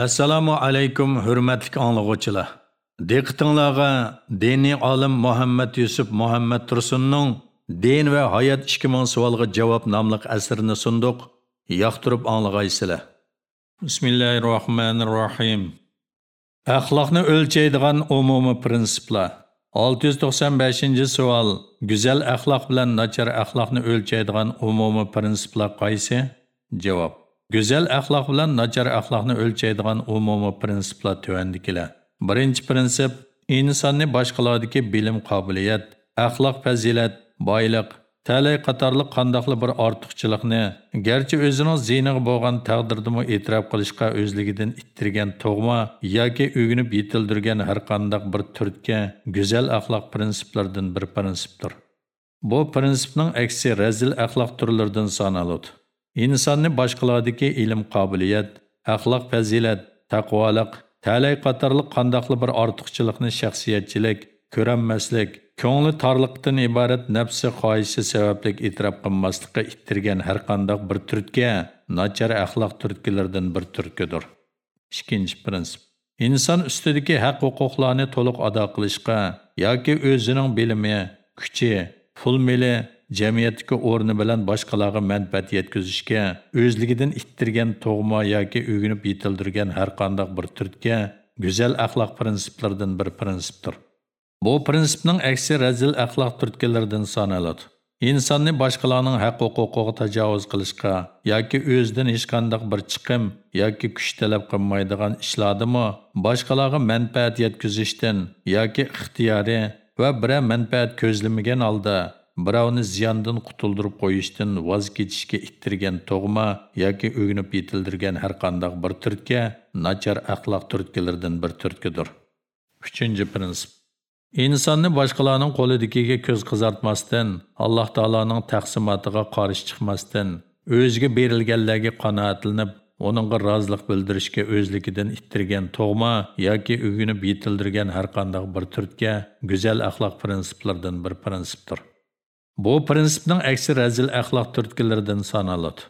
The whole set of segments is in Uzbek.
Assalomu alaykum hurmatli anglag'uvchilar. Diqqatingizga diniy olim Muhammad Yusuf Muhammad Tursunning Din va hayot 2000 savolga javob nomli asrini sunduq. Yoqtirib anglag'aysizlar. Bismillahirrohmanirrohim. Axloqni o'lchaydigan umumiy prinsiplar. 695-savol. Go'zal axloq bilan nachar axloqni o'lchaydigan umumiy prinsiplar qaysi? Javob. Güzel axloq bilan nacar axloqni o'lchaydigan umumiy prinsiplar tuvandikilar. Birinchi prinsip insonni boshqalardagi bilim qobiliyat, axloq fazilat, boylik, talay qatorliq qandoqli bir ortiqchilikni, garchi o'zining ziyniga bo'lgan taqdirdimi e'tirof qilishga o'zligidan ittirgan tug'ma yoki o'ginib yetildirgan har qandoq bir turtga go'zal axloq prinsiplaridan bir prinsipdir. Bu prinsipning aksi razil axloq turlaridan sanaladi. Insonni boshqalardagi ilm qobiliyat axloq fazilat taqvoliq talay qatorliq qandoqli bir ortiqchilikni shaxsiyatchilik ko'ranmaslik ko'ngli torliqdan iborat nafsi xohishi sabablik e'tirof qilmaslikqa ittirgan har qandoq bir turtga nochar axloq turtkilardan bir turtkidir. Ikkinchi prinsip. Inson ustidagi haq huquqlarni to'liq ado qilishga yoki o'zining bilimi kuchi pul mili jamiyatdagi o'rni bilan boshqalarga manfaat yetkazishga o'zligidan ittirgan tug'ma yoki o'ginib yetildirgan har qanday bir turtga go'zal axloq prinsiplaridan bir prinsipdir. Bu prinsipning aksi razil axloq turtkalaridan sanaladi. Insonni boshqalarning haq huquqiga tajovuz qilishga yoki o'zidan hech qanday bir chiqim yoki kuch talab qilmaydigan ishlardimi boshqalarga manfaat yetkazishdan yoki ixtiyoriy va biror manfaat ko'zlamagan holda birovni ziyondan qutuldirib qo'yishdan voz kechishga ittirgan tug'ma yoki o'ginib yetildirgan har qanday bir turtga nachar axloq turtkalaridan bir turtkidir uchinchi prinsip. Insonni boshqalarning qo'lidagiga ko'z qizartmasdan alloh taoloning taqsimotiga qarshi chiqmasdan o'ziga berilganlarga qanoatlanib uningga rozilik bildirishga o'zligidan ittirgan tug'ma yoki o'ginib yetildirgan har qanday bir turtga go'zal axloq prinsiplaridan bir prinsipdir. Bu prinsipning aksi razil axloq turtkilaridan sanaladi.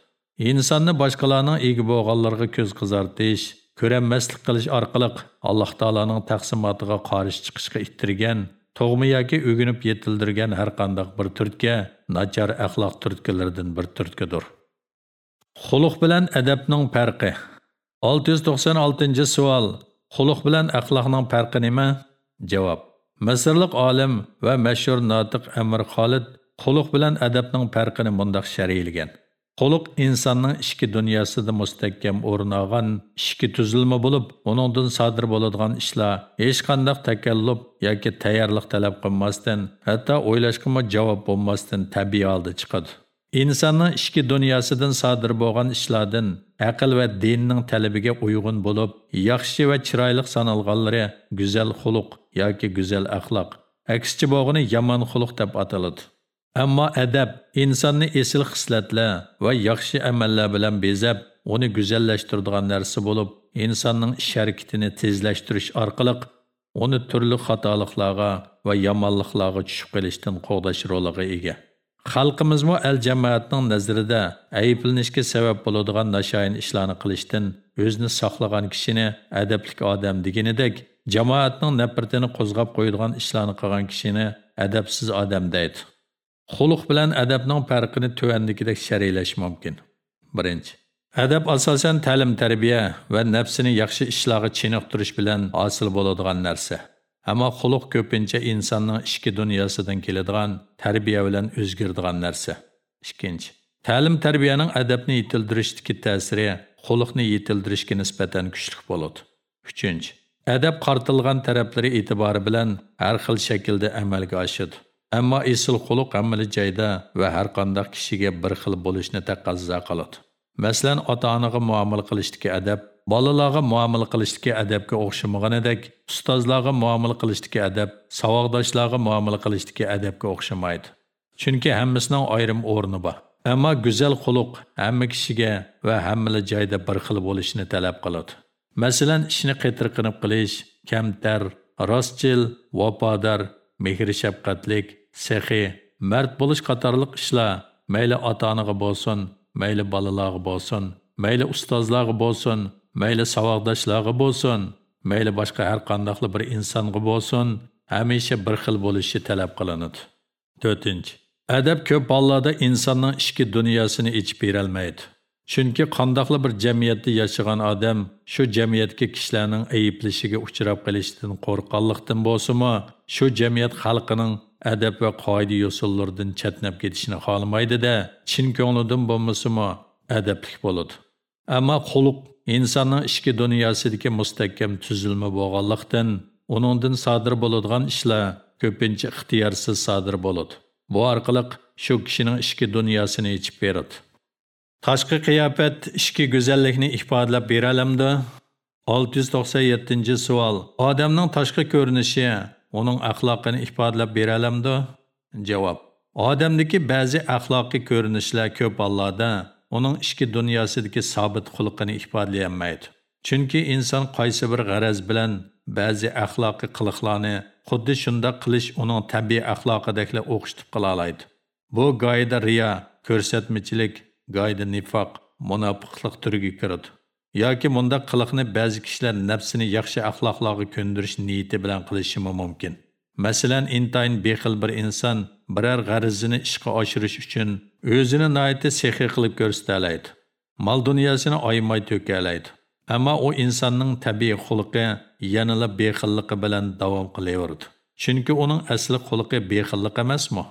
Insonni boshqalarning egi bo'lganlarga ko'z qizartish, ko'ranmaslik qilish orqali Alloh taolaning taqsimotiga qarshi chiqishga ittirgan, to'g'mi yoki o'ginib yetildirgan har qanday bir turtga nachar axloq turtkilaridan bir turtkidir. Xuluq bilan adabning farqi. 696-savol. Xuluq bilan axloqning farqi nima? Javob. Misrlik olim va mashhur notiq Amir Xolid Xuluq bilan adabning farqini mundaq sharhlagan. Xuluq insonning ichki dunyosida mustahkam o'rin ichki tuzilma bo'lib, uningdan sodir bo'ladigan ishlar hech qanday takalluf yoki tayyorlik talab qilmasdan, hatto o'ylashga javob bo'lmasdan tabiiy oldi chiqadi. insonning ichki dunyosidan sodir bo'lgan ishlardan aql va dinning talabiga uyg'un bo'lib yaxshi va chiroyli sanalganlari go'zal xuluq yoki go'zal axloq aksicha bo'g'ini yomon xuluq deb ataladi Ammo adab insonni esil xislatlar va yaxshi amallar bilan bezab, uni go'zallashtiradigan narsa bo'lib, insonning ish harakatini tezlashtirish orqali uni turli xatoliklarga va yomonliklarga tushib qolishdan qo'g'dash roliga ega. Xalqimizmi el jamoatning nazarida ayblanishga sabab bo'ladigan nashayin ishlarni qilishdan o'zini saqlagan kishini adablik odam deganidek, jamoatning nafratini qo'zg'ab qo'yadigan ishlarni qilgan kishini adabsiz odam deydi. Xuluq bilan adabning farqini tuvandikidek sharhlash mumkin. 1. adab asosan ta'lim tarbiya va nafsini yaxshi ishlarga chiniqtirish bilan hosil bo'ladigan narsa. Ammo xuluq ko'pincha insonning ichki dunyosidan keladigan tarbiya bilan o'zgaradigan narsa. 2. ta'lim tarbiyaning adabni yetildirishdagi ta'siri xuluqni yetildirishga nisbatan kuchli bo'ladi. Uchinchi, adab qartilgan taraflari e'tibori bilan har xil shaklda amalga oshadi. Ammo esil xuluq hammali joyda va har qanday kishiga bir xil bo'lishni taqozo qiladi. Masalan, ota-onaga muomala qilishdagi adab, bolalarga muomala qilishdagi adabga o'xshamaganidek, ustozlarga muomala qilishdagi adab, savoqdoshlarga muomala qilishdagi adabga o'xshamaydi. Chunki hammasining ayrim o'rni bor. Ammo go'zal xuluq hamma kishiga va hammali joyda bir xil bolishni talab qiladi. Masalan, ishni qitirqinib qilish, kamtar, rostchil, vafodor, mehr shafqatlik sehi, mard bo'lish qatorliq ishlar mayli ota-onaga bo'lsin, mayli bolalarga bo'lsin, mayli ustozlarga bo'lsin, mayli savoddoshlarga bo'lsin, mayli boshqa har qandoqli bir insonga bo'lsin, hamisha bir xil bo'lishi talab qilinadi. 4. Adab ko'p hollarda insonning ichki dunyosini ichib berolmaydi. Chunki qandoqli bir jamiyatda yashagan odam shu jamiyatga kishilarning ayiblashiga uchrab qolishidan qo'rqqanlikdan bo'lsa-mu, ədəb adab va yosullardan usullaridan chatnab xalmaydı da, chin könlüdün bulmasımı ədəblik adablik bo'ladi. Ammo xuluq insonning ichki dunyosidagi mustahkam tuzilma bo'lganlikdan, uningdan sodir bo'ladigan ishlar ko'pincha ixtiyorsiz sodir bo'ladi. Bu orqali shu kishining işki dunyosini ichib beradi. Tashqi qiyofat ishki go'zallikni ifodalab beralamdi? 697 savol. Odamning tashqi ko'rinishi uning axloqini ifodalab beralamdi? Javob. Odamdagi ba'zi axloqiy ko'rinishlar ko'p hollarda uning ichki dunyosidagi sobit xulqini ifodalay Chunki inson qaysi bir g'araz bilan ba'zi axloqiy qiliqlarni xuddi shunda qilish uning tabiiy axloqidagla o'qishtirib qila oladi. Bu goyida riyo, ko'rsatmachilik, goyida nifoq, munofiqlik turiga kiradi. Yoki bunda qiliqni ba'zi kishilar nafsini yaxshi axloqlarga ko'ndirish niyati bilan qilishi mumkin. Masalan, intayin bexil bir inson biror g'arizini ishga oshirish uchun o'zini noiti sehiy qilib ko'rsatalaydi. Mal dunyosini oymay to'kalaydi. Ammo u insonning tabiiy xulqi yanala bexilligi bilan davom qilaverdi. Chunki uning asli xulqi bexillik emasmi?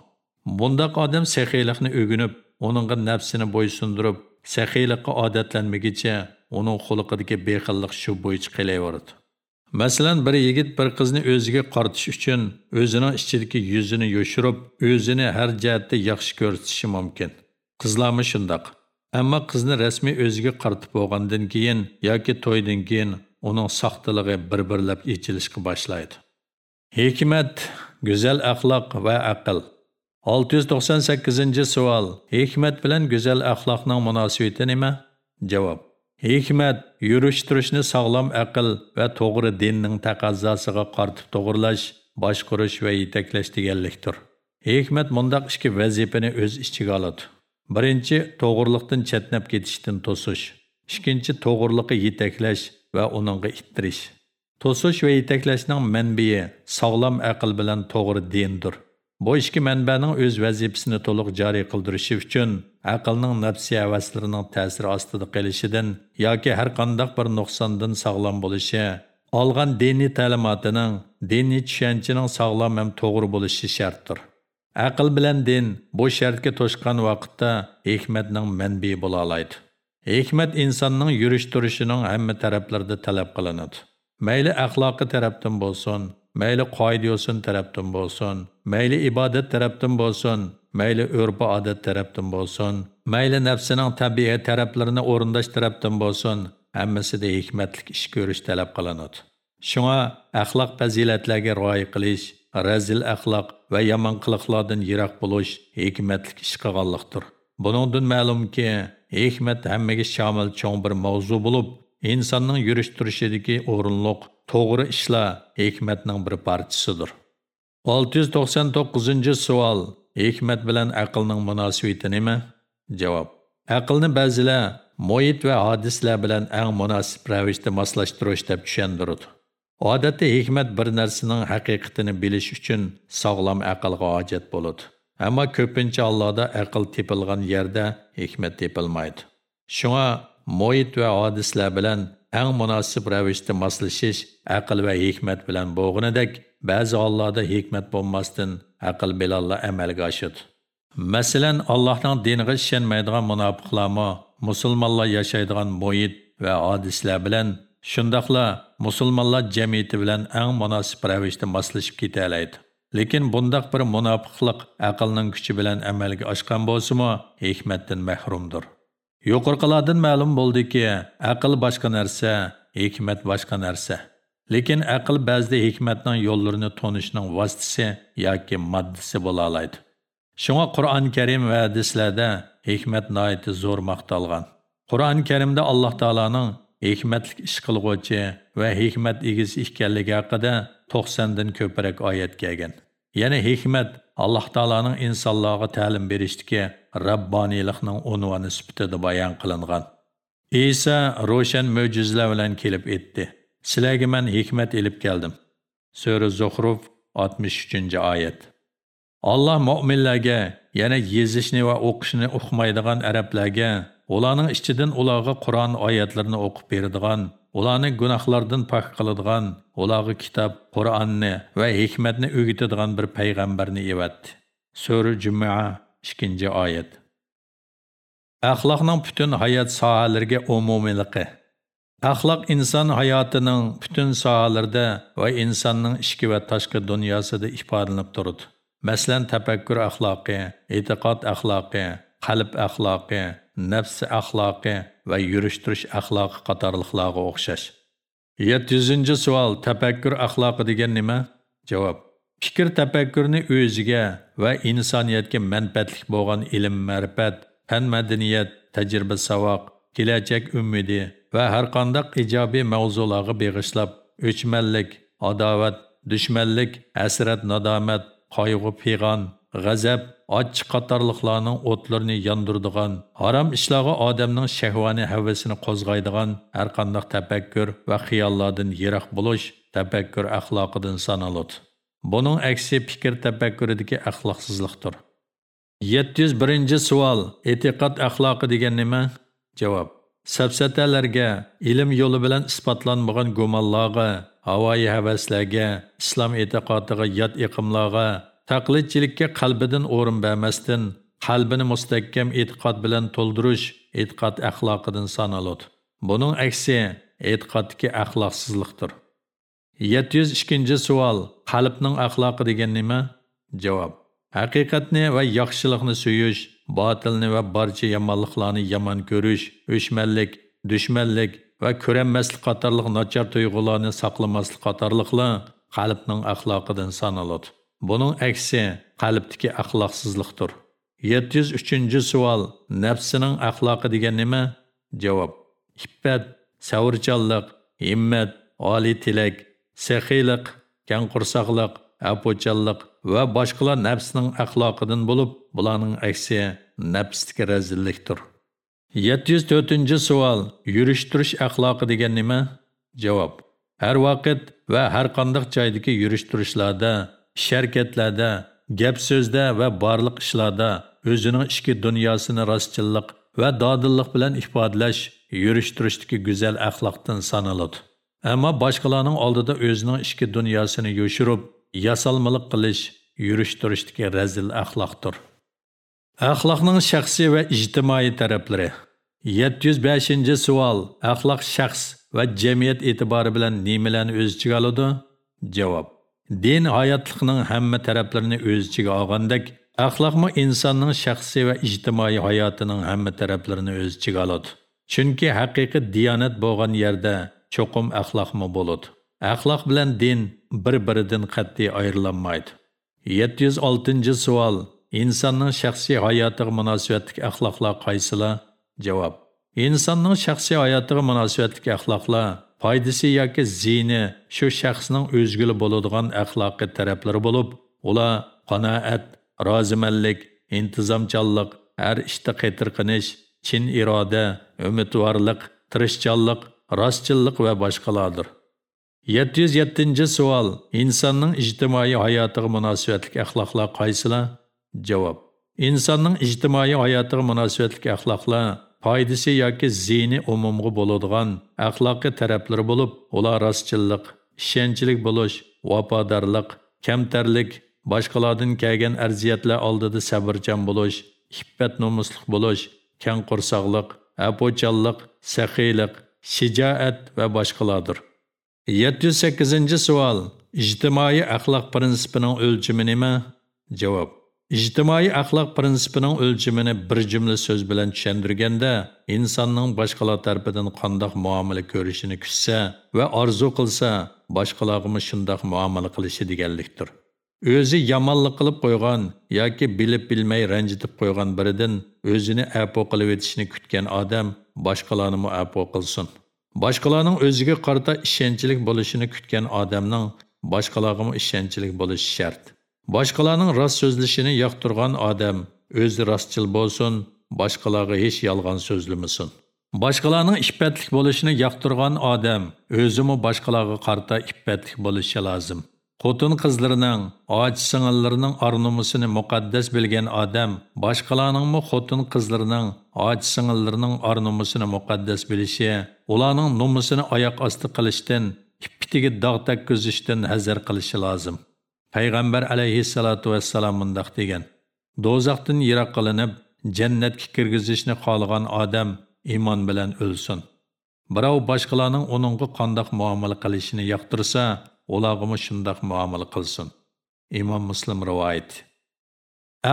Bundaq odam sehiylikni o'ginib, uningga nafsini bo'ysundirib, sehiylikqa odatlanmagicha uning xulqidagi bexillik shu bo'yicha qilaverdi. Masalan, bir yigit bir qizni o'ziga qortish uchun o'zining ichidagi yuzini yoshirib, o'zini har jihatda yaxshi ko'rsatishi mumkin. Qizlarmi shundoq. Ammo qizni rasmiy o'ziga qartib bo'lgandan keyin yoki to'ydan keyin uning soxtaligi bir-birlab yechilishga boshlaydi. Hikmat, go'zal axloq va aql. 698-savol. Hikmat bilan go'zal axloqning munosabati nima? Javob. Hikmat yurish turishni sog'lom aql va to'g'ri dinning taqozzosiga qartib to'g'irlash, boshqarish va yetaklash deganlikdir. Hikmat mundaq ikki vazifani o'z ichiga oladi. Birinchi to'g'riliqdan chetnab ketishdan to'sish. Ikkinchi to'g'riliqqa yetaklash va uningga ittirish. To'sish va yetaklashning manbai sog'lom aql bilan to'g'ri dindir. Bu ikki manbaning o'z vazifasini to'liq joriy qildirishi uchun aqlning nafsi havaslarining ta'siri ostida qolishidan yoki har qanday bir nuqsondan sog'lom bo'lishi, olgan diniy ta'limotining, diniy tushunchaning sog'lom ham to'g'ri bo'lishi shartdir. Aql bilan din bu shartga to'shqan vaqtda hikmatning manbai bo'la oladi. Hikmat insonning yurish turishining hamma taraflarida talab qilinadi. Mayli axloqi tarafdan bo'lsin, mayli qoidayo'sin tarafdan bo'lsin, mayli ibodat tarafdan bo'lsin, mayli urf odat tarafdan bo'lsin, mayli nafsining tabiiy taraflarini o'rindash tarafdan bo'lsin, hammasida hikmatlik ish ko'rish talab qilinadi. Shunga axloq fazilatlarga rioya qilish, razil axloq va yomon qiliqlardan yiroq bo'lish hikmatlik ish qilganlikdir. Buningdan ma'lumki, hikmat hammaga shamil cho'ng bir mavzu bo'lib, insonning yurish turishidagi o'rinliq to'g'ri ishlar hikmatning bir parchasidir 699 savol. Hikmat bilan aqlning munosabati nima? Javob. Aqlni ba'zilar muhit va hodislar bilan eng munosib ravishda moslashtirish deb tushundiradi odatda hikmat bir narsaning haqiqatini bilish uchun sog'lom aqlga hojat bo'ladi. Ammo ko'pincha allohda aql tepilgan yerda hikmat tepilmaydi. Shunga muhit va hodislar bilan eng munosib ravishda moslashish aql va hikmat bilan bo'g'inidek ba'zi hollarda hikmat bo'lmasdan aql bilanla amalga oshadi. Masalan allohning diniga ishonmaydigan munofiqlarmi musulmonlar yashaydigan muhit va hodislar bilan shundoqla musulmonlar jamiyati bilan eng munosib ravishda moslashib keta oladi lekin bundaq bir munofiqlik aqlning kuchi bilan amalga oshgan bo'lsimi hikmatdan mahrumdir. Yuqorqilardan ma'lum bo'ldiki, aql boshqa narsa, hikmat boshqa narsa. Lekin aql ba'zida hikmatning yo'llarini tonishning vositasi yoki moddasi bo'la oladi. Shunga Qur'on Karim va hadislarda hikmat noiti zo'r maqtalgan. Qur'on Karimda Alloh taolaning hikmatlik ish qilguvchi va hikmat egisi ekanligi haqida 90 dan ko'proq oyat kelgan. Ya'ni hikmat Allah Taala'nın insonlarga təlim verişdiki rabboniylikning unvoni sifatida bayon qilingan. İsa ro'shan mo'jizalar bilan kelib etdi. Sizlarga men hikmat elib keldim. Sura Zuhruf 63-oyat. Allah mu'minlarga, yana yezishni va o'qishni o'qimaydigan arablarga, ularning ichidan ularga Qur'on oyatlarini o'qib beradigan, ularni gunohlardan pok qiladigan, ularga kitob, Qur'onni va hikmatni o'gitadigan bir payg'ambarni evatdi. Sura Jumu'a 2-oyat. Axloqning butun hayot sohalariga umumiyligi. Axloq inson hayotining butun sohalarida va insonning ichki va tashqi dunyosida ifodalanib turadi. Masalan, tafakkur axloqi, e'tiqod axloqi, qalb axloqi, nafs axloqi va yurishtirish axloqi qatorliqlarga o'xshash. 700 savol tafakkur axloqi degan nima? Javob: Fikr tafakkurni o'ziga va insoniyatga manfaatli bo'lgan ilm, ma'rifat, fan madaniyat, tajriba savoq, kelajak umidi va har qanday ijobiy mavzularga beg'ishlab, o'chmanlik, adovat, dushmanlik, hasrat nadomat, qayg'u, pig'on, g'azab, och qatorliqlarning o'tlarini yondirdigan, harom ishlarga odamning shahvoniy havasini qo'zg'aydigan har qanday tafakkur va xiyollardan yiroq bo'lish tafakkur axloqidan sanaladi. Buning aksi fikr tafakkuridagi axloqsizlikdir. 701 savol. E'tiqod axloqi degan nima? Javob. Safsatalarga, ilm yo'li bilan isbotlanmagan gumonlarga, havoyi havaslarga, islom e'tiqodiga yot iqimlarga, taqlidchilikka qalbidan o'rin bermasdan, qalbini mustahkam e'tiqod bilan to'ldirish e'tiqod axloqidan sanaladi. Buning aksi e'tiqoddagi axloqsizlikdir. 702 savol. Qalbning axloqi degan nima? Javob. Haqiqatni va yaxshilikni suyish, botilni va barcha yomonliklarni yomon ko'rish, o'shmanlik, dushmanlik va ko'ranmaslik qatorliq nachar tuyg'ularni saqlamaslik qatorliqlar qalbning axloqidan sanaladi. Bunun aksi qalbdagi axloqsizlikdir. 703 savol. Nafsining axloqi degan nima? Javob. Iffat, savrchanlik, himmat, oliy tilak, saxiylik, kang qursoqlik, apo'chanlik va boshqalar nəfsinin axloqidan bulub, bularning aksi nafsdagi razillikdir. 704 savol. Yurishtirish axloqi degan nima? Javob. Har vaqt va har qanday joydagi yürüşdürüşlərdə sharkatlarda, gap so'zda va barliq ishlarda o'zining ichki dunyosini rostchillik va dodillik bilan ifodalash yurishtirishdagi go'zal axloqdan sanaladi. Ammo boshqalarning oldida o'zining ichki dunyosini yoshirib, yasalmalik qilish yurishtirishdagi razil axloqdir. Axloqning shaxsiy va ijtimoiy taraflari 705 savol. Axloq shaxs va jamiyat e'tibori bilan nimalarni o'z ichiga oladi? Javob. Din hayotlikning hamma taraflarini o'z ichiga olgandek, axloqmi insonning shaxsiy va ijtimoiy hayotining hamma taraflarini o'z ichiga oladi. Chunki həqiqi diyanət bo'lgan yerda çoxum axloqmi bo'ladi. Axloq bilan din bir-biridan qat'iy ayrilanmaydi. 706 savol. İnsanın shaxsiy hayotiga munosabatlik axloqlar qaysilar? Javob. İnsanın shaxsiy hayotiga munosabatlik axloqlar foydasi yoki ziyni shu shaxsning o'zgili bo'ladigan axloqiy taraflari bo'lib, ular qanoat, rozimanlik, intizomchanlik, har ishda qaytirqinish, chin iroda, umidvorlik, tirishchanlik, rostchillik va boshqalardir. 707 savol. Insonning ijtimoiy hayotiga munosabatlik axloqlar qaysilar? Javob. Insonning ijtimoiy hayotiga munosabatlik axloqlar foydasi yoki ziyni umumga bo'ladigan axloqiy taraflari bo'lib, ular rostchillik, ishonchlik bo'lish, vafodorlik, kamtarlik, boshqalardan kelgan arziyatlar oldida sabrchan bo'lish, iffat nomuslik bo'lish, kang qursoqlik, apo'chanlik, saxiylik, shijoat va boshqalardir. 708 savol. Ijtimoiy axloq prinsipining o'lchami nima? Javob. İctimai axloq prinsipining o'lchamini bir jumla so'z bilan tushundirganda, insonning boshqalar tarafidan qandoq muomala ko'rishini kutsa va orzu qilsa, boshqalarga shundoq muomala qilishi deganlikdir. O'zi yomonlik qilib qo'ygan yoki bilib bilmay ranjitib qo'ygan biridan o'zini apo qilib etishni kutgan odam boshqalarni apo qilsin. Boshqalarning o'ziga qarata ishonchlik bo'lishini kutgan odamning boshqalarga ishonchlik bo'lishi shart. Boshqalarning rost so'zlashini yoqtirgan odam o'zi rostchil bo'lsin, boshqalarga hech yolg'on so'zlamasin. boshqalarning iffatlik bo'lishini yoqtirgan odam o'zimi boshqalarga qarta iffatlik bo'lishi lozim xotin qizlarining och singillarining ornumusini muqaddas bilgan odam boshqalarningmi xotin qizlarining och singillarining ornumusini muqaddas bilishi ularning numusini oyoq osti qilishdan ippitiga dog' takkuzishdan hazar qilishi lozim payg'ambar алейхиссалату вассалам mundoq degan. Do'zaxdan yiroq қылынып, jannatga kirgizishni қалған odam iymon bilan o'lsin. Birov boshqalarning uningga qandoq muomala qilishini yoqtirsa ularga шындақ muomala qilsin. Imom muslim rivoyat.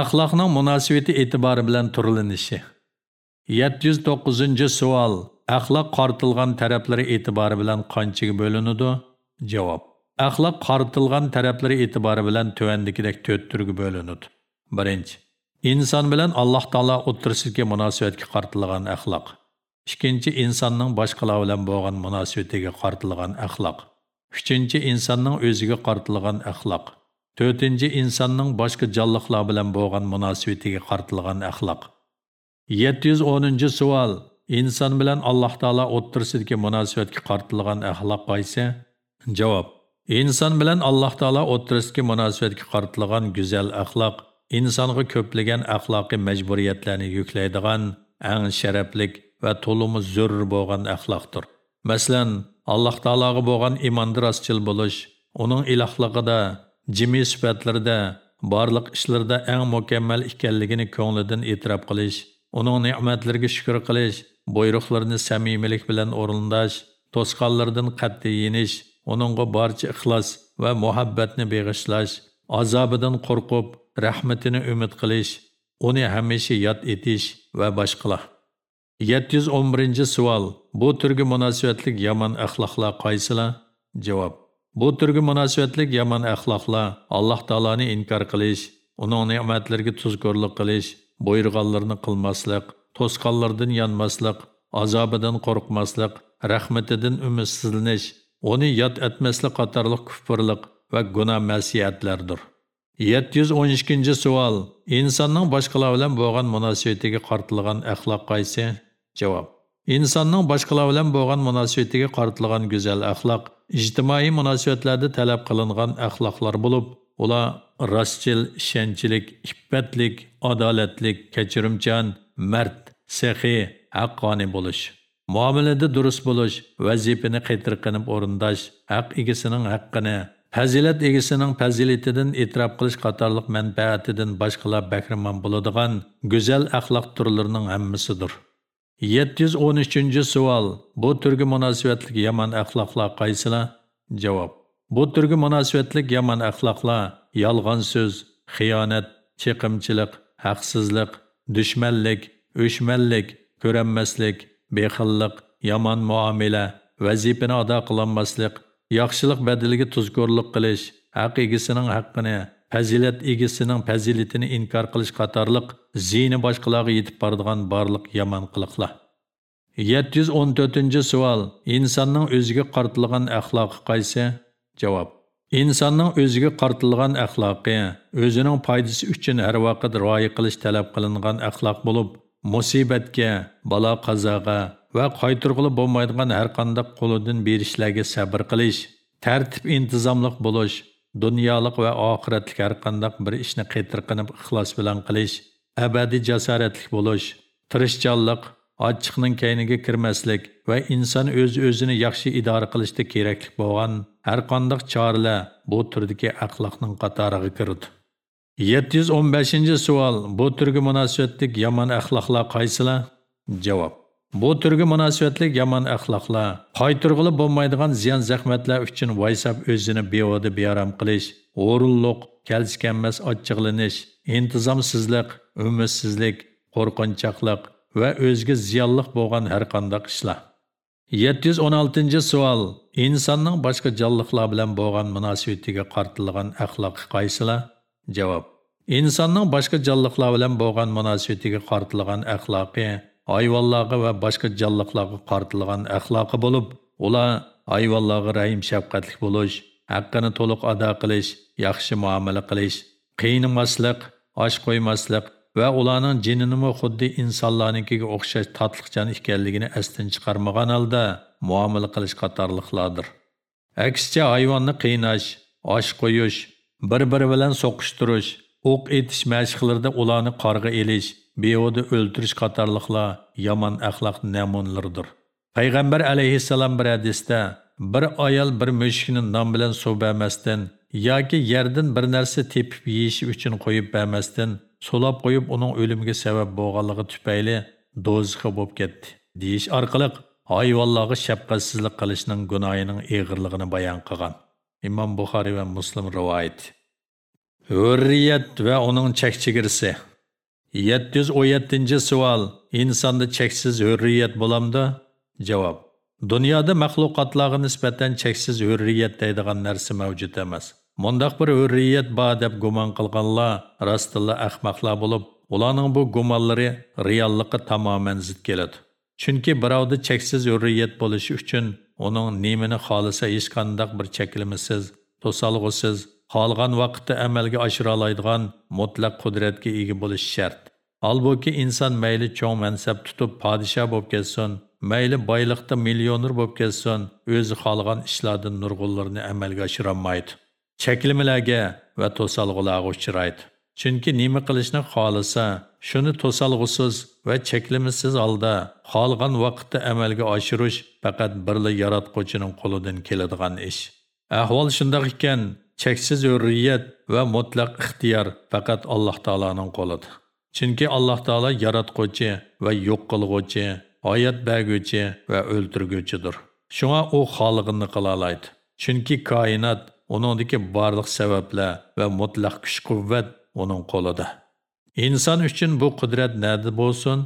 Axloqning munosabati e'tibori bilan turlanishi. 709 savol. Axloq qartilgan taraflari e'tibori bilan qanchaga bo'linadi? Javob. Axloq qartilgan taraflari e'tibori билан tuvandikidek to'rt turga bo'linadi. Birinchi inson bilan alloh taolo o'ttirsidagi munosabatga qartilgan axloq. Ikkinchi insonning boshqalar bilan bo'lgan munosabatiga qartilgan axloq. Uchinchi insonning o'ziga qartilgan axloq. To'rtinchi insonning boshqa jonliqlar bilan bo'lgan munosabatiga qartilgan axloq. Yetti yuz o'ninchi savol inson bilan alloh taolo o'ttirsidagi munosabatga qartilgan axloq qaysi? Inson bilan alloh taolo o'ttirsidagi munosabatga qaratilgan go'zal axloq insonga ko'plagan axloqiy majburiyatlarni yuklaydigan eng sharaflik va to'limi zo'r bo'lgan axloqdir masalan alloh taologa bo'lgan iymonda rostchil bo'lish uning ilohligida jimi sifatlarida barliq ishlarda eng mukammal ekanligini ko'nglidan e'tirof qilish uning ne'matlariga shukr qilish buyruqlarini samimiylik bilan o'rinlash to'sqanlardan qat'iy yenish uningga barcha ixlos va muhabbatni beg'ishlash azobidan qo'rqib rahmatini umid qilish uni hamisha yod etish va boshqalar 711 savol. Bu turgi munosabatlik yomon axloqlar qaysilar? Javob. Bu turgi munosabatlik yomon axloqlar Alloh taoloni inkor qilish, uning ne'matlariga tuzkorlik qilish, buyurganlarini qilmaslik, to'sqanlardan yonmaslik, azobidan qo'rqmaslik, rahmatidan umidsizlanish, uni yod etmaslik qatarlıq kufrlik va gunoh masiyatlardir. 712 savol. Insonning boshqalar bilan bo'lgan munosabatiga qartilgan axloq qaysi? Javob. Insonning boshqalar bilan bo'lgan munosabatiga qaratilgan go'zal axloq ijtimoiy munosabatlarda talab qilingan axloqlar bo'lib, ular rastçil, ishonchlik, iffatlik, adolatlik, kechirimchan, mard, saxiy, haqqoniy bo'lish. Muomalada durust bo'lish, vazifani qaytirqinib o'rindash, haq egasining haqqini, fazilat egasining fazilatidan e'tirof qilish qatorliq manfaatidan boshqalar bahramon bo'ladigan go'zal axloq turlarining hammasidir. 713 savol. Bu turga munosabatlik yomon axloqlar qaysilar? Javob. Bu turga munosabatlik yomon axloqlar yolg'on so'z, xiyonat, chiqimchilik, haqsizlik, dushmanlik, o'shmanlik, ko'ranmaslik, bexillik, yomon muomala, vazifani ado qilolmaslik, yaxshilik badiliga tuzkorlik qilish, haq egisining haqqini fazilat egisining fazilatini inkor qilish qatorliq zini boshqalarga yetib boradigan barliq yomon qiliqlar. 714 savol. Insonning o'ziga qartilgan axloqi qaysi? Javob. Insonning o'ziga qartilgan axloqi o'zining foydasi uchun har vaqt rioya qilish talab qilingan axloq bo'lib musibatga balo qazoga va qaytirg'ili bo'lmaydigan har qanday qo'lidan berishlarga sabr qilish tartib intizomliq bo'lish dunyolik va oxiratlik har qandaq bir ishni qaytirqinib ixlos bilan qilish abadiy jasoratlik bo'lish tirishchanlik ochiqning kayniga kirmaslik va inson o'z öz o'zini yaxshi idora qilishda kerakli bo'lgan har qandaq choralar bu turdagi axloqning qatoriga kirdi. 715 savol bu turga munosabatlik yomon axloqlar qaysilar javob Bu turgi munosabatlik yomon axloqlar, qaytirg'ili bo'lmaydigan ziyon zahmatlar uchun vaysab o'zini bevoda bearam qilish, o'rinliq, kelishganmas ochiqlanish, intizomsizlik, umidsizlik, qo'rqinchoqlik va o'zga ziyonliq bo'lgan har qanday ishlar. 716 savol. Insonning boshqa jonliqlar bilan bo'lgan munosabatiga qartilgan axloq qaysilar? Javob. Insonning boshqa jonliqlar bilan bo'lgan munosabatiga qartilgan axloqi hayvonlarga va boshqa jonliqlarga qartilgan axloqi bo'lib, ular hayvonlarga rahim shafqatli bo'lish, haqqini to'liq ado qilish, yaxshi muomala qilish, qiynamaslik, osh qo'ymaslik va ularning jinini xuddi insonlarnikiga o'xshash tatliqchan ekanligini esdan chiqarmagan holda muomala qilish qatorliqlardir. Aksicha hayvonni qiynash, osh qo'yish, bir-biri bilan so'qishtirish, o'q etish mashqlarida ularni qorga elish, beoda o'ltirish qatorliqlar yomon axloq namunlaridir. Payg'ambar alayhissalom bir hadisda bir ayol bir mushukni nom bilan suv bermasdan yoki yerdan bir narsa tepib yeyish uchun qo'yib bermasdan so'lab qo'yib uning o'limiga sabab bo'lganligi tufayli do'zaxga bo'lib ketdi deyish orqali hayvonlarga shafqatsizlik qilishning gunohining og'irligini bayon qilgan İmam buxoriy va Müslim rivoyat hurriyat va onun chek chegirisi 717 sual. İnsanda cheksiz hurriyat bo'lamdi javob Dünyada məxluqatlığa nisbətən çəksiz hürriyyət deydigan narsa mövcud emas. Мұндақ bir hürriyyət ba deb guman qılğanlar rostilla axmaqlar olub, ularning bu gumonlari reallikqa tamoman zid keladi. Chunki birovda çəksiz hürriyyət bo'lishi uchun onun nimini xalisa hech qanday bir cheklimisiz, to'salg'usiz, xalgan vaqtda amalga oshira oladigan mutlaq qudratga ega bo'lishi shart. Albuki inson mayli cho'ng mansab tutib podshoh bo'lib ketsin, mayli boyliqda millioner bo'lib ketsin, o'zi xohlagan ishlardan nurg'unlarni amalga oshira olmaydi. cheklimilarga va to'salg'ularga uchraydi chunki nima qilishni xohlasa shuni to'salg'usiz va cheklimisiz holda xohlagan vaqtda amalga oshirish faqat birla yaratquvchining qo'lidan keladigan ish. Ahvol shundoq ekan cheksiz hurriyat va mutlaq ixtiyor faqat alloh taolaning qo'lida. Chunki alloh taolo yaratquvchi va yo'q qilg'uvchi hayot berguvchi va o'ltirguvchidir shunga u xolig'ini qila oladi. Chunki koinot uningdagi barliq sabablar va mutlaq kuch-quvvat uning qo'lida. Inson uchun bu qudrat nada bo'lsin?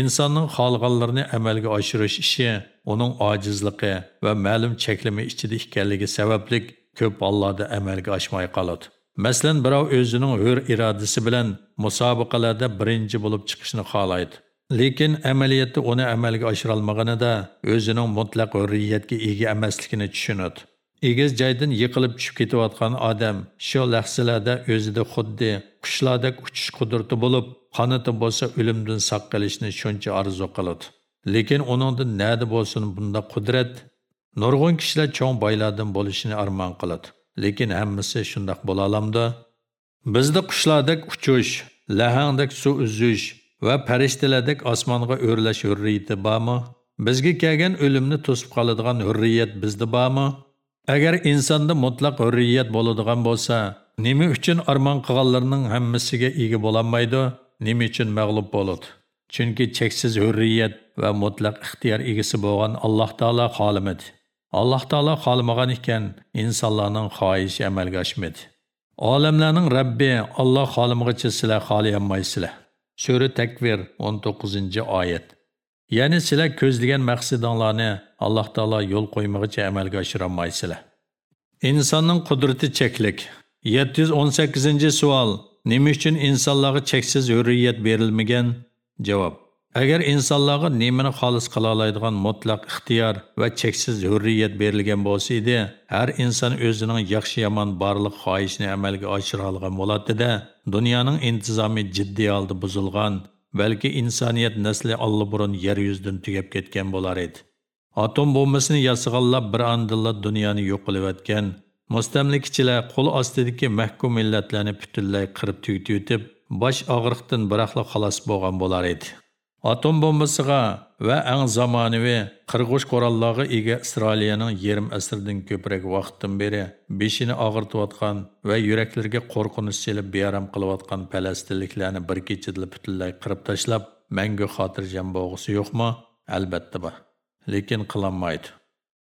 Insonning xohlaganlarini amalga oshirish ishi uning ojizligi va ma'lum cheklimi ichida ekanligi sababli ko'p hollarda amalga oshmay qoladi. Masalan, birov o'zining hur irodasi bilan musobaqalarda birinchi bo'lib chiqishni xohlaydi. Lekin amaliyotda uni amalga oshira olmaganida o'zining mutlaq hurriyatga ega emasligini tushunadi. Egiz joydan yiqilib tushib ketayotgan odam shu lahzalarda o'zida xuddi qushlardek uchish qudrati bo'lib qanoti bo'lsa o'limdan saqlanishni shuncha orzu qiladi. Lekin uningda nada bo'lsin bunda qudrat nurg'un kishilar cho'ng boylardan bo'lishini armon qiladi. Lekin hammasi shundoq bo'la olamdi bizda qushlardek uchish lahangdek suv uzish va farishtalardek osmonga o'rlash hurriyati bormi? Bizga kelgan o'limni to'sib qoladigan hurriyat bizda bormi? Agar insonda mutlaq hurriyat bo'ladigan bo'lsa, nima uchun armon qilganlarning hammasiga ega bo'lolmaydi? Nima uchun mag'lub bo'ladi? Chunki cheksiz hurriyat va mutlaq ixtiyor egasi bo'lgan Alloh taolo xolimidi. Alloh taolo xolmagan ekan, insonlarning xohishi amalga oshmadi. Olamlarning Rabbi Alloh xolimagacha sizlar xoliyanmaysizlar. Sura Takvir 19-oyat. Ya'ni sizlar ko'zlagan maqsadinglarni Alloh taolo yo'l qo'ymag'icha amalga oshirolmaysizlar. Insonning qudrati cheklik. 718-savol. Nima uchun insonlarga cheksiz hurriyat berilmagan? Javob. Agar insonlarga nemani xolis qila oladigan mutlaq ixtiyor va cheksiz hurriyat berilgan bo'lsa edi, har inson o'zining yaxshi yomon barliq xohishini amalga oshira olgan bo'lardi-da, dunyoning intizomi jiddiy holda buzilgan balki insoniyat nasli allaburun yer yuzidan tugab ketgan bo'lar edi atom bombasini yasag'anlab bir andilla dunyoni yo'q qilayotgan mustamlikachilar qo'l ostidagi mahkum millatlarni butunlay qirib tugitib bosh og'riqdan biroqla xalos bo'lgan bo'lar edi atom bombasiga va eng zamonaviy qirg'och qurollarga ega Isroiliyaning yarim asrdan ko'proq vaqtdan beri beshini og'irtayotgan va yuraklarga qo'rqinch selib bearam qilayotgan falastinliklarni bir kechada butunlay qirib tashlab mangu xotirjam bo'lg'isi yo'qmi albatta bor lekin qilolmaydi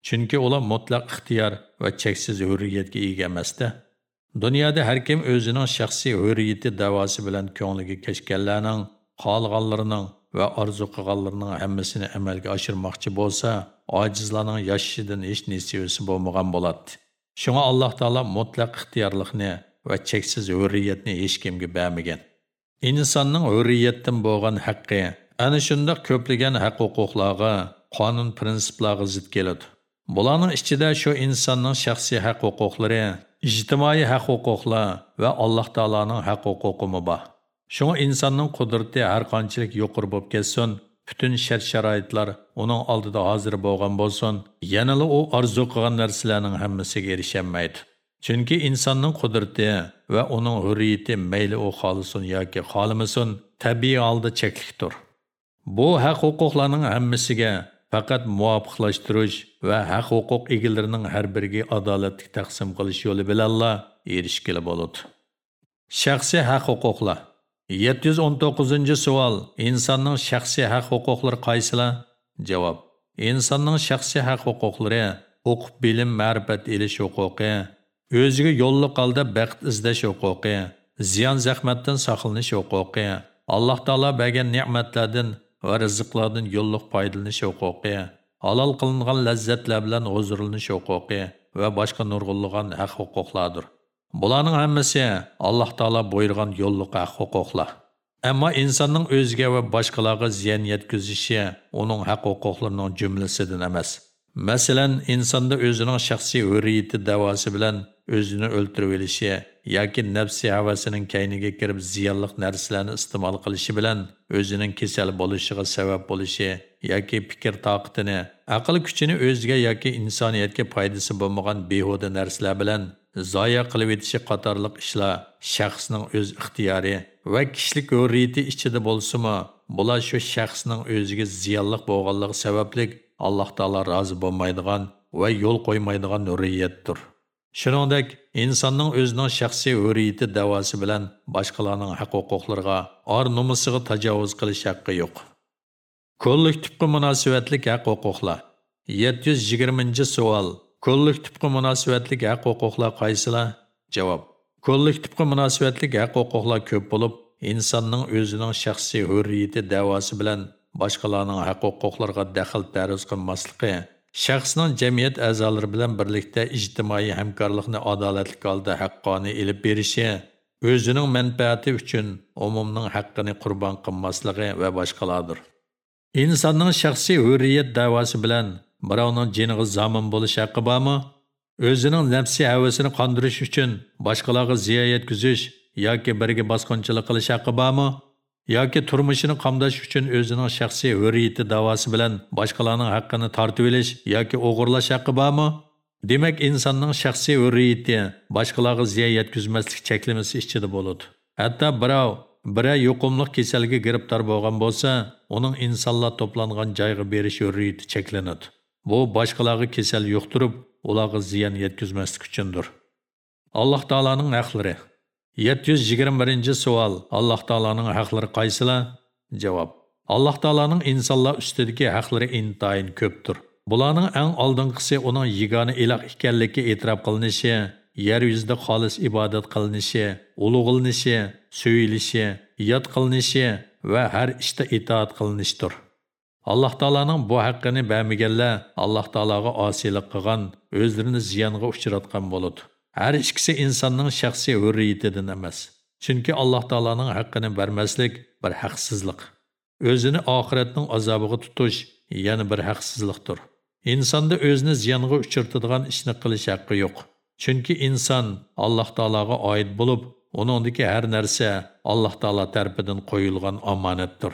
Чүнки ular mutlaq ixtiyor va cheksiz hurriyatga ega emasda dunyoda har kim o'zining shaxsiy hurriyati davosi bilan ko'ngliga kechganlarning qolganlarining va orzu qilganlarining hammasini amalga oshirmoqchi bo'lsa, ojizlarning yashashidan hech nasibasi bo'lmagan bo'ladi. Shunga Alloh taolo mutlaq ixtiyorlikni va cheksiz hurriyatni hech kimga bermagan. Insonning hurriyatdan bo'lgan haqqi ana shundoq ko'plagan haq-huquqlarga, qonun prinsiplariga zid keladi. Bularning ichida shu insonning shaxsiy haq-huquqlari, ijtimoiy haq-huquqlar va Alloh taoloning haq-huquqi bor. Шуңа insonning qudrati har qanchalik yuqori bo'lib ketsin, butun shart sharoitlar uning oldida hozir bo'lgan bo'lsin, yanada u orzu qilgan narsalarning hammasiga erishamaydi. Chunki insonning qudrati va uning hurriyati mayli u яки yoki xolamasin, tabiiy holda cheklikdir. Bu haq huquqlarning hammasiga faqat muvofiqlashtirish va haq huquq egalarining har biriga adolatli taqsim qilish yo'li bilan erishgili bo'ladi. Shaxsiy haq huquqlar 719 savol. İnsanның shaxsiy haq huquqlari qaysilar? Javob. İnsanның shaxsiy haq huquqlari o'qib bilim, ma'rifat elish huquqi, o'ziga yo'lliq qalda baxt izlash huquqi, ziyon zahmatdan saqlanish huquqi, Alloh taolo bergan ne'matlardan va rizqlardan yo'lliq foydalanish huquqi, halol qilingan lazzatlar bilan huzurlanish huquqi va boshqa nurg'unlagan haq huquqlardir. Bularning hammasi Alloh taolo buyurgan yo'lliq huquqlar. Ammo insonning o'ziga va boshqalarga ziyon yetkazishi uning haq huquqlarining jumlasidan emas. Masalan, insonda o'zining shaxsiy hurriyati davosi bilan o'zini o'ltirib olishi yoki nafsi havasining kayniga kirib ziyonli narsalarni iste'mol qilishi bilan o'zining kasal bo'lishiga sabab bo'lishi yoki fikr toqatini, aql kuchini o'ziga yoki insoniyatga foydasi bo'lmagan behuda narsalar bilan zoya qilib etishi qatorliq ishlar shaxsning o'z ixtiyori va kishilik hurriyati ichida bo'lsimi bular shu shaxsning o'ziga ziyonliq bo'lganligi sababli alloh taolo rozi bo'lmaydigan va yo'l qo'ymaydigan hurriyatdir. Shuningdek insonning o'zining shaxsiy hurriyati davosi bilan boshqalarning haq huquqlariga or nomusiga tajovuz qilish haqqi yo'q. Kollektivga munosabatlik haq huquqlar 720 savol. Kollektivga munosabatlik haq huquqlar qaysilar? Javob. Kollektivga munosabatlik haq huquqlar ko'p bo'lib insonning o'zining shaxsiy hurriyati davosi bilan boshqalarning haq huquqlariga daxl daruz qilmasligi shaxsning jamiyat a'zolari bilan birlikda ijtimoiy hamkorlikni adolatli holda haqqoniy ilib berishi o'zining manfaati uchun umumning haqqini qurbon qilmasligi va boshqalardir. Insonning shaxsiy hurriyat davosi bilan birovning jiniga zomin bo'lish haqqi bormi? O'zining nafsiy havasini qondirish uchun boshqalarga ziyo yetkazish yoki biriga bosqinchilik qilish haqqi bormi? Yoki turmushini qamdash uchun o'zining shaxsiy hurriyati davosi bilan boshqalarning haqqini tortib olish yoki o'g'irlash haqqi bormi? Demak insonning shaxsiy hurriyati boshqalarga ziyo yetkazmaslik cheklamasi ichida bo'ladi. Hatto birov biror yuqumli kasalga giribtor bo'lgan bo'lsa uning insonlar to'plangan joyga berish hurriyati cheklanadi. Bu boshqalarga kesel yuqtirib ularga ziyan yetkazmaslik uchundir Allah taoloning haqlari 721 savol alloh taoloning haqlari qaysıla? Cevap. Allah taoloning insanlar ustidagi haqlari intayin köptür. bularning eng oldinqisi uning yagona iloh ekanligiga e'tirof qilinishi yer yuzida xolis ibodat qilinishi ulug'ilnishi so'yilishi yod qilinishi va har ishda itoat qilinishdir alloh taoloning bu haqqini bermaganlar alloh taologa osiylik qilgan o'zlarini ziyonga uchratgan bo'ladi har ikkisi insonning shaxsiy hurriyatidan emas chunki alloh taoloning haqqini bermaslik bir haqsizlik o'zini oxiratning azobiga tutish yana bir haqsizlikdir insonda o'zini ziyonga uchirtadigan ishni qilish haqqi yo'q chunki inson alloh taologa oid bo'lib uningdagi har narsa alloh taolo tarafidan qo'yilgan omonatdir